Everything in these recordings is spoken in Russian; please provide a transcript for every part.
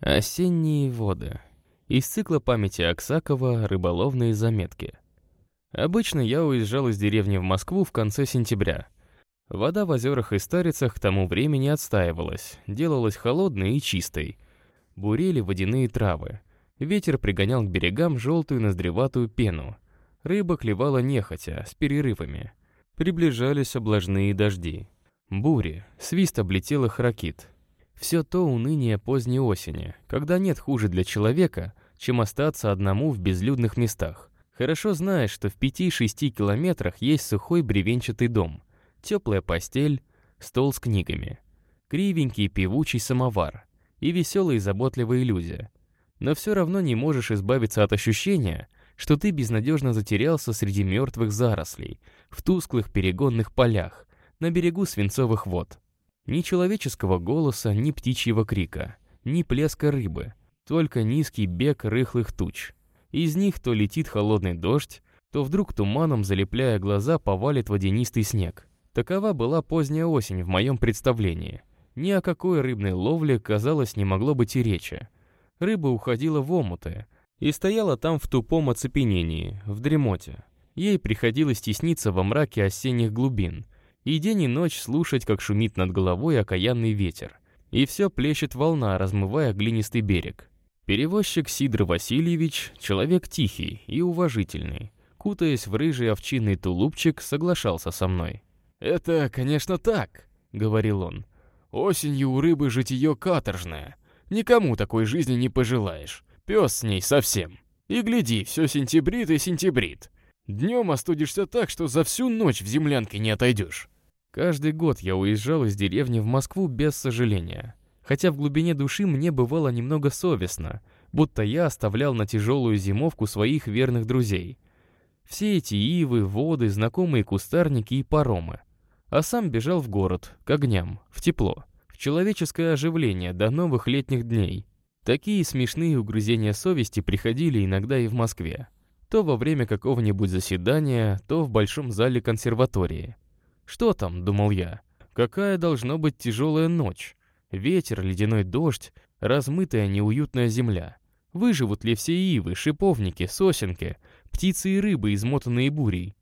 Осенние воды. Из цикла памяти Аксакова «Рыболовные заметки». Обычно я уезжал из деревни в Москву в конце сентября. Вода в озерах и старицах к тому времени отстаивалась, делалась холодной и чистой. Бурели водяные травы. Ветер пригонял к берегам желтую ноздреватую пену. Рыба клевала нехотя, с перерывами. Приближались облажные дожди. Бури, свист облетел их ракит. Все то уныние поздней осени, когда нет хуже для человека, чем остаться одному в безлюдных местах. Хорошо знаешь, что в 5-6 километрах есть сухой бревенчатый дом, теплая постель, стол с книгами, кривенький певучий самовар и веселая и заботливая иллюзия. Но все равно не можешь избавиться от ощущения, что ты безнадежно затерялся среди мертвых зарослей, в тусклых перегонных полях, на берегу свинцовых вод. Ни человеческого голоса, ни птичьего крика, ни плеска рыбы, только низкий бег рыхлых туч. Из них то летит холодный дождь, то вдруг туманом, залепляя глаза, повалит водянистый снег. Такова была поздняя осень в моем представлении. Ни о какой рыбной ловле, казалось, не могло быть и речи. Рыба уходила в омуты и стояла там в тупом оцепенении, в дремоте. Ей приходилось тесниться во мраке осенних глубин — и день и ночь слушать, как шумит над головой окаянный ветер. И все плещет волна, размывая глинистый берег. Перевозчик Сидор Васильевич — человек тихий и уважительный. Кутаясь в рыжий овчинный тулупчик, соглашался со мной. «Это, конечно, так», — говорил он. «Осенью у рыбы житие каторжное. Никому такой жизни не пожелаешь. Пес с ней совсем. И гляди, все сентябрит и сентябрит. Днем остудишься так, что за всю ночь в землянке не отойдешь. Каждый год я уезжал из деревни в Москву без сожаления. Хотя в глубине души мне бывало немного совестно, будто я оставлял на тяжелую зимовку своих верных друзей. Все эти ивы, воды, знакомые кустарники и паромы. А сам бежал в город, к огням, в тепло, в человеческое оживление до новых летних дней. Такие смешные угрызения совести приходили иногда и в Москве. То во время какого-нибудь заседания, то в большом зале консерватории. Что там, думал я? Какая должна быть тяжелая ночь? Ветер, ледяной дождь, размытая неуютная земля. Выживут ли все ивы, шиповники, сосенки, птицы и рыбы, измотанные бурей?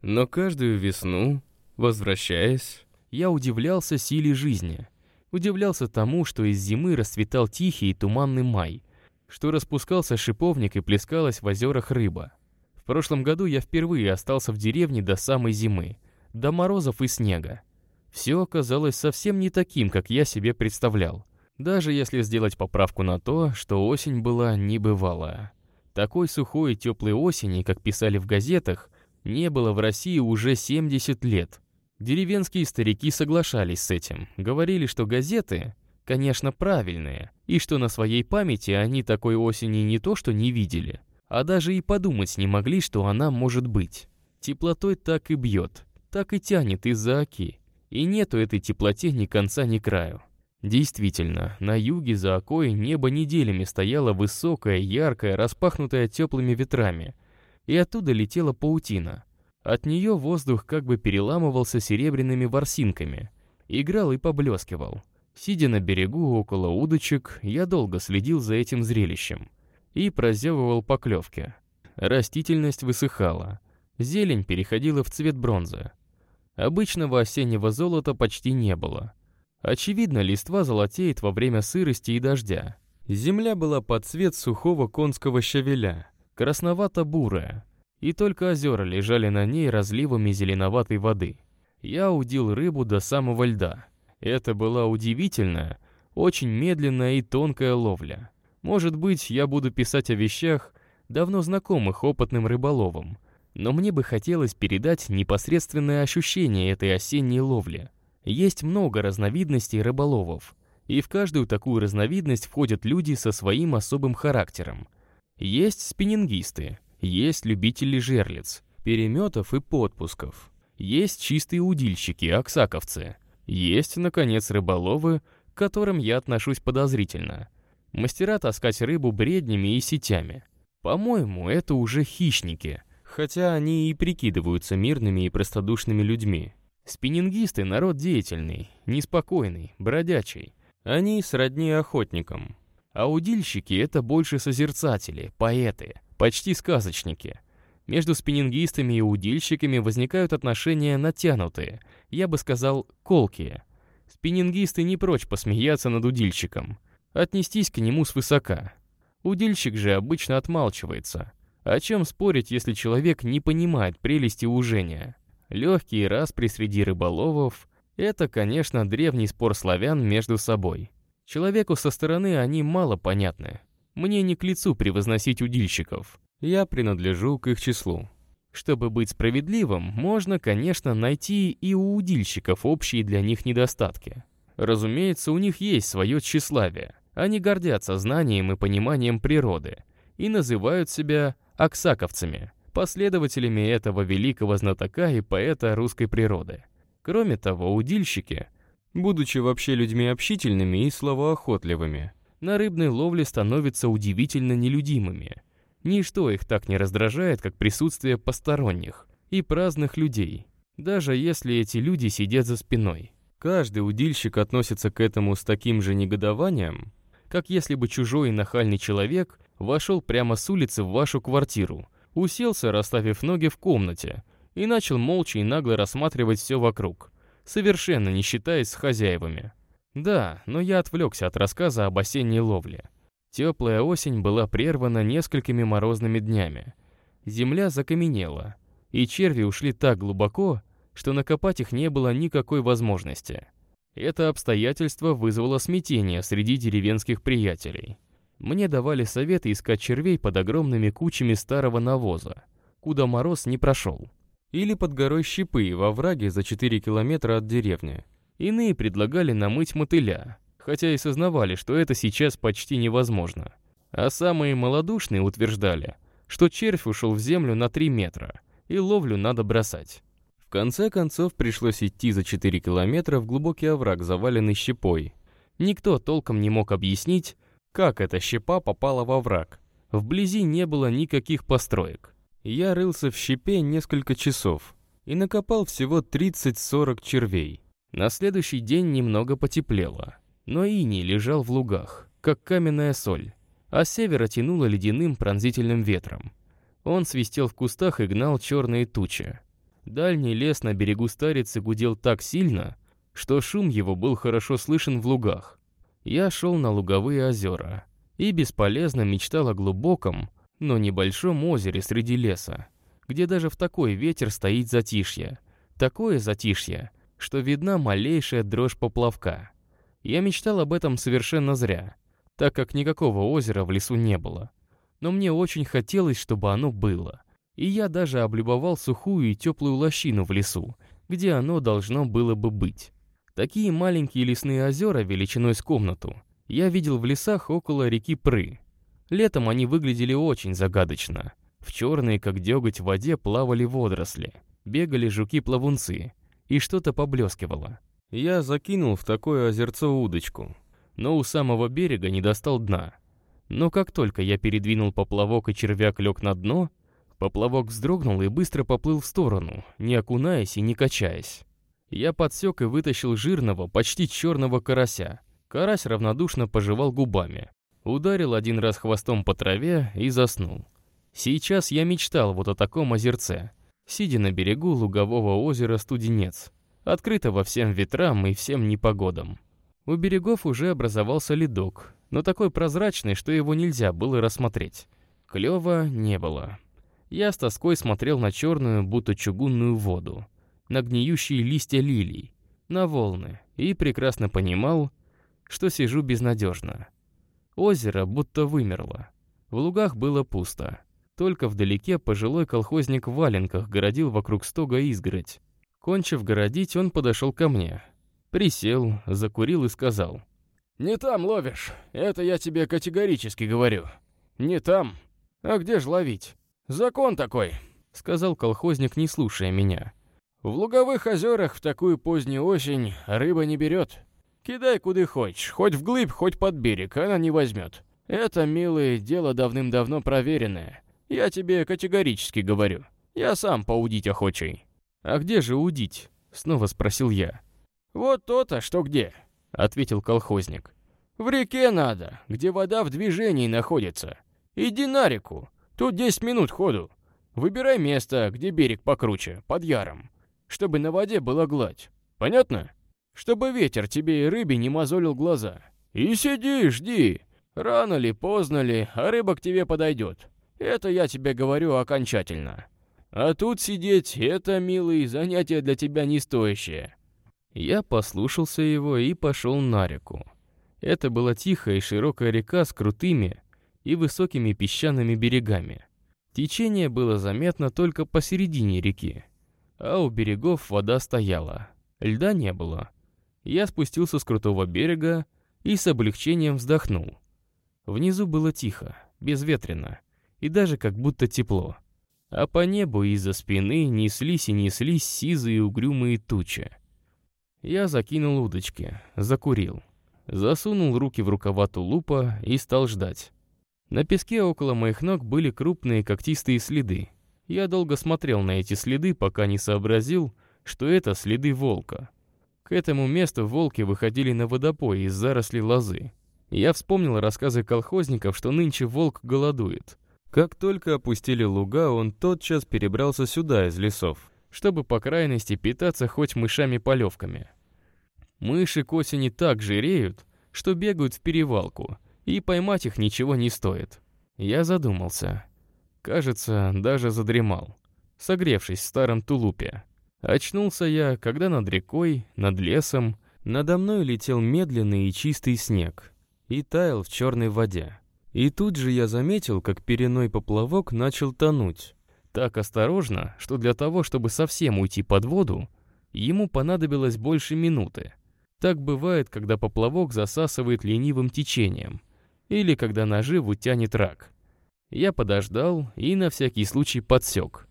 Но каждую весну, возвращаясь, я удивлялся силе жизни. Удивлялся тому, что из зимы расцветал тихий и туманный май, что распускался шиповник и плескалась в озерах рыба. В прошлом году я впервые остался в деревне до самой зимы до морозов и снега. Все оказалось совсем не таким, как я себе представлял. Даже если сделать поправку на то, что осень была небывалая. Такой сухой и теплой осени, как писали в газетах, не было в России уже 70 лет. Деревенские старики соглашались с этим, говорили, что газеты, конечно, правильные, и что на своей памяти они такой осени не то что не видели, а даже и подумать не могли, что она может быть. Теплотой так и бьет, так и тянет из-за оки, и нету этой теплоте ни конца, ни краю. Действительно, на юге за окой небо неделями стояло высокое, яркое, распахнутое теплыми ветрами, и оттуда летела паутина. От нее воздух как бы переламывался серебряными ворсинками, играл и поблескивал. Сидя на берегу около удочек, я долго следил за этим зрелищем и прозевывал поклевки. Растительность высыхала, зелень переходила в цвет бронзы. Обычного осеннего золота почти не было. Очевидно, листва золотеет во время сырости и дождя. Земля была под цвет сухого конского щавеля, красновато-бурая, и только озера лежали на ней разливами зеленоватой воды. Я удил рыбу до самого льда. Это была удивительная, очень медленная и тонкая ловля. Может быть, я буду писать о вещах, давно знакомых опытным рыболовам, но мне бы хотелось передать непосредственное ощущение этой осенней ловли. Есть много разновидностей рыболовов, и в каждую такую разновидность входят люди со своим особым характером. Есть спиннингисты, есть любители жерлиц, переметов и подпусков, есть чистые удильщики, оксаковцы, есть, наконец, рыболовы, к которым я отношусь подозрительно. Мастера таскать рыбу бреднями и сетями. По-моему, это уже хищники — хотя они и прикидываются мирными и простодушными людьми. Спиннингисты — народ деятельный, неспокойный, бродячий. Они сродни охотникам. А удильщики — это больше созерцатели, поэты, почти сказочники. Между спиннингистами и удильщиками возникают отношения натянутые, я бы сказал, колкие. Спиннингисты не прочь посмеяться над удильщиком, отнестись к нему свысока. Удильщик же обычно отмалчивается. О чем спорить, если человек не понимает прелести ужения? Легкий распри среди рыболовов — это, конечно, древний спор славян между собой. Человеку со стороны они мало понятны. Мне не к лицу превозносить удильщиков. Я принадлежу к их числу. Чтобы быть справедливым, можно, конечно, найти и у удильщиков общие для них недостатки. Разумеется, у них есть свое тщеславие. Они гордятся знанием и пониманием природы и называют себя аксаковцами, последователями этого великого знатока и поэта русской природы. Кроме того, удильщики, будучи вообще людьми общительными и словоохотливыми, на рыбной ловле становятся удивительно нелюдимыми – Ничто их так не раздражает, как присутствие посторонних и праздных людей, даже если эти люди сидят за спиной. Каждый удильщик относится к этому с таким же негодованием, как если бы чужой нахальный человек вошел прямо с улицы в вашу квартиру, уселся, расставив ноги в комнате, и начал молча и нагло рассматривать все вокруг, совершенно не считаясь с хозяевами. Да, но я отвлекся от рассказа об осенней ловле. Теплая осень была прервана несколькими морозными днями. Земля закаменела, и черви ушли так глубоко, что накопать их не было никакой возможности. Это обстоятельство вызвало смятение среди деревенских приятелей. Мне давали советы искать червей под огромными кучами старого навоза, куда мороз не прошел. Или под горой Щипы во враге за 4 километра от деревни. Иные предлагали намыть мотыля, хотя и сознавали, что это сейчас почти невозможно. А самые малодушные утверждали, что червь ушел в землю на 3 метра, и ловлю надо бросать. В конце концов пришлось идти за 4 километра в глубокий овраг, заваленный щепой. Никто толком не мог объяснить, как эта щепа попала во враг. Вблизи не было никаких построек. Я рылся в щепе несколько часов и накопал всего 30-40 червей. На следующий день немного потеплело. Но иней лежал в лугах, как каменная соль, а с севера тянуло ледяным пронзительным ветром. Он свистел в кустах и гнал черные тучи. Дальний лес на берегу Старицы гудел так сильно, что шум его был хорошо слышен в лугах. Я шел на луговые озера и бесполезно мечтал о глубоком, но небольшом озере среди леса, где даже в такой ветер стоит затишье. Такое затишье, что видна малейшая дрожь поплавка. Я мечтал об этом совершенно зря, так как никакого озера в лесу не было. Но мне очень хотелось, чтобы оно было. И я даже облюбовал сухую и теплую лощину в лесу, где оно должно было бы быть. Такие маленькие лесные озера величиной с комнату я видел в лесах около реки Пры. Летом они выглядели очень загадочно. В черной, как деготь, в воде плавали водоросли, бегали жуки-плавунцы, и что-то поблескивало. Я закинул в такое озерцо удочку, но у самого берега не достал дна. Но как только я передвинул поплавок и червяк лег на дно, поплавок вздрогнул и быстро поплыл в сторону, не окунаясь и не качаясь. Я подсек и вытащил жирного, почти черного карася. Карась равнодушно пожевал губами. Ударил один раз хвостом по траве и заснул. Сейчас я мечтал вот о таком озерце, сидя на берегу лугового озера Студенец открытого всем ветрам и всем непогодам. У берегов уже образовался ледок, но такой прозрачный, что его нельзя было рассмотреть. Клёва не было. Я с тоской смотрел на черную, будто чугунную воду, на гниющие листья лилий, на волны, и прекрасно понимал, что сижу безнадежно. Озеро будто вымерло. В лугах было пусто. Только вдалеке пожилой колхозник в валенках городил вокруг стога изгородь, Кончив городить, он подошел ко мне. Присел, закурил и сказал. «Не там ловишь, это я тебе категорически говорю. Не там. А где ж ловить? Закон такой», — сказал колхозник, не слушая меня. «В луговых озерах в такую позднюю осень рыба не берет. Кидай куда хочешь, хоть вглыбь, хоть под берег, она не возьмет. Это, милое, дело давным-давно проверенное. Я тебе категорически говорю. Я сам поудить охочий». «А где же удить?» — снова спросил я. «Вот то-то, что где», — ответил колхозник. В реке надо, где вода в движении находится. Иди на реку, тут 10 минут ходу. Выбирай место, где берег покруче, под яром, чтобы на воде была гладь. Понятно? Чтобы ветер тебе и рыбе не мозолил глаза. И сиди, жди. Рано ли, поздно ли, а рыба к тебе подойдет. Это я тебе говорю окончательно. А тут сидеть — это, милый, занятие для тебя не стоящее». Я послушался его и пошел на реку. Это была тихая и широкая река с крутыми и высокими песчаными берегами. Течение было заметно только посередине реки, а у берегов вода стояла. Льда не было. Я спустился с крутого берега и с облегчением вздохнул. Внизу было тихо, безветренно и даже как будто тепло. А по небу из-за спины неслись и неслись сизые угрюмые тучи. Я закинул удочки, закурил, засунул руки в рукава тулупа и стал ждать. На песке около моих ног были крупные когтистые следы. Я долго смотрел на эти следы, пока не сообразил, что это следы волка. К этому месту волки выходили на водопой из зарослей лозы. Я вспомнил рассказы колхозников, что нынче волк голодует. Как только опустили луга, он тотчас перебрался сюда из лесов, чтобы по крайности питаться хоть мышами-полевками. Мыши к осени так жиреют, что бегают в перевалку, и поймать их ничего не стоит. Я задумался. Кажется, даже задремал, согревшись в старом тулупе. Очнулся я, когда над рекой, над лесом, надо мной летел медленный и чистый снег и таял в черной воде. И тут же я заметил, как переной поплавок начал тонуть. Так осторожно, что для того, чтобы совсем уйти под воду, ему понадобилось больше минуты. Так бывает, когда поплавок засасывает ленивым течением, или когда наживу тянет рак. Я подождал и на всякий случай подсек.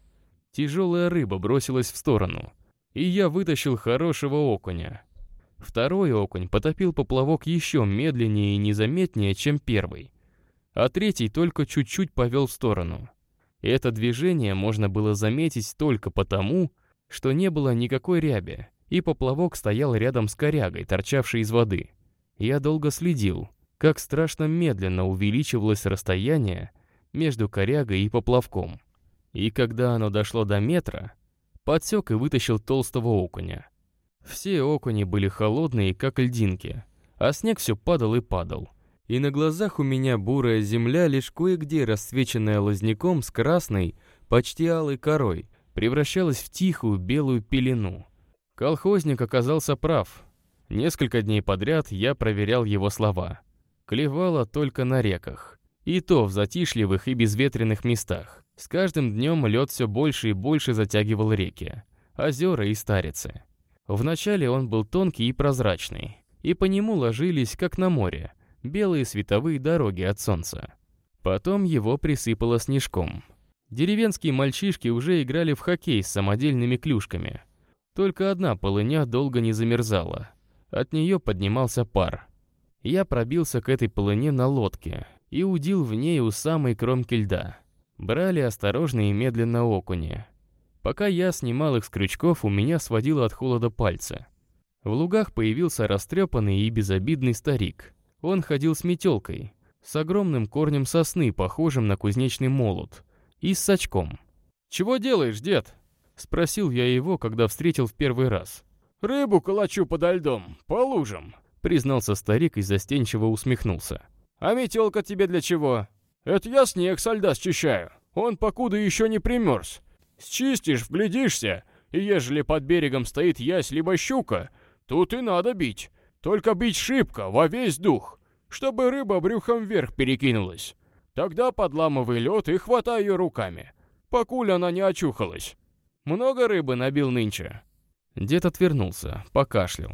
Тяжелая рыба бросилась в сторону, и я вытащил хорошего окуня. Второй окунь потопил поплавок еще медленнее и незаметнее, чем первый, а третий только чуть-чуть повел в сторону. Это движение можно было заметить только потому, что не было никакой ряби, и поплавок стоял рядом с корягой, торчавшей из воды. Я долго следил, как страшно медленно увеличивалось расстояние между корягой и поплавком. И когда оно дошло до метра, подсек и вытащил толстого окуня. Все окуни были холодные, как льдинки, а снег все падал и падал. И на глазах у меня бурая земля, лишь кое-где расцвеченная лозняком с красной, почти алой корой, превращалась в тихую белую пелену. Колхозник оказался прав. Несколько дней подряд я проверял его слова. Клевало только на реках. И то в затишливых и безветренных местах. С каждым днем лед все больше и больше затягивал реки, озера и старицы. Вначале он был тонкий и прозрачный, и по нему ложились, как на море, белые световые дороги от солнца. Потом его присыпало снежком. Деревенские мальчишки уже играли в хоккей с самодельными клюшками. Только одна полыня долго не замерзала. От нее поднимался пар. Я пробился к этой полыне на лодке и удил в ней у самой кромки льда. Брали осторожно и медленно окуни, Пока я снимал их с крючков, у меня сводило от холода пальцы. В лугах появился растрепанный и безобидный старик. Он ходил с метелкой, с огромным корнем сосны, похожим на кузнечный молот, и с сачком. «Чего делаешь, дед?» — спросил я его, когда встретил в первый раз. «Рыбу калачу подо льдом, по лужам», — признался старик и застенчиво усмехнулся. «А метелка тебе для чего?» «Это я снег со льда счищаю. Он покуда еще не примерз. Счистишь, вглядишься, и ежели под берегом стоит ясь либо щука, тут и надо бить. Только бить шибко, во весь дух, чтобы рыба брюхом вверх перекинулась. Тогда подламывай лед и хватай ее руками, покуль она не очухалась. Много рыбы набил нынче?» Дед отвернулся, покашлял.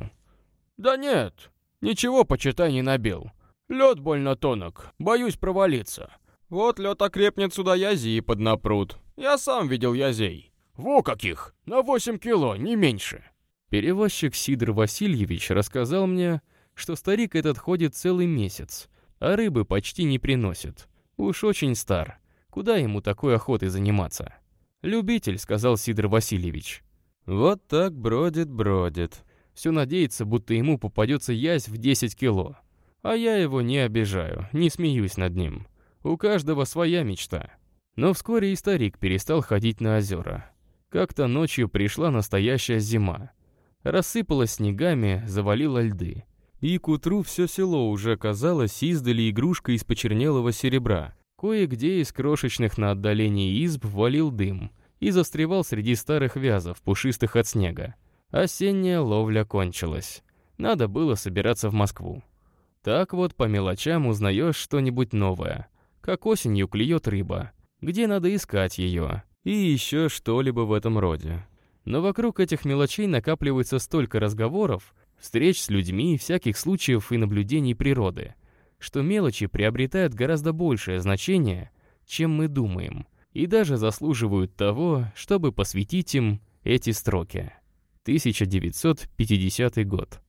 «Да нет, ничего, почитай, не набил. Лед больно тонок, боюсь провалиться. Вот лед окрепнет сюда язи и поднапрут. Я сам видел язей. Во каких! На 8 кило, не меньше. Перевозчик Сидор Васильевич рассказал мне, что старик этот ходит целый месяц, а рыбы почти не приносит. Уж очень стар. Куда ему такой охотой заниматься? «Любитель», — сказал Сидор Васильевич. «Вот так бродит-бродит. Все надеется, будто ему попадется язь в 10 кило. А я его не обижаю, не смеюсь над ним. У каждого своя мечта. Но вскоре и старик перестал ходить на озера. Как-то ночью пришла настоящая зима. Рассыпалась снегами, завалила льды. И к утру все село уже казалось издали игрушкой из почернелого серебра. Кое-где из крошечных на отдалении изб валил дым и застревал среди старых вязов, пушистых от снега. Осенняя ловля кончилась. Надо было собираться в Москву. Так вот по мелочам узнаешь что-нибудь новое. Как осенью клюет рыба. Где надо искать ее. И еще что-либо в этом роде. Но вокруг этих мелочей накапливается столько разговоров, встреч с людьми, всяких случаев и наблюдений природы, что мелочи приобретают гораздо большее значение, чем мы думаем, и даже заслуживают того, чтобы посвятить им эти строки. 1950 год.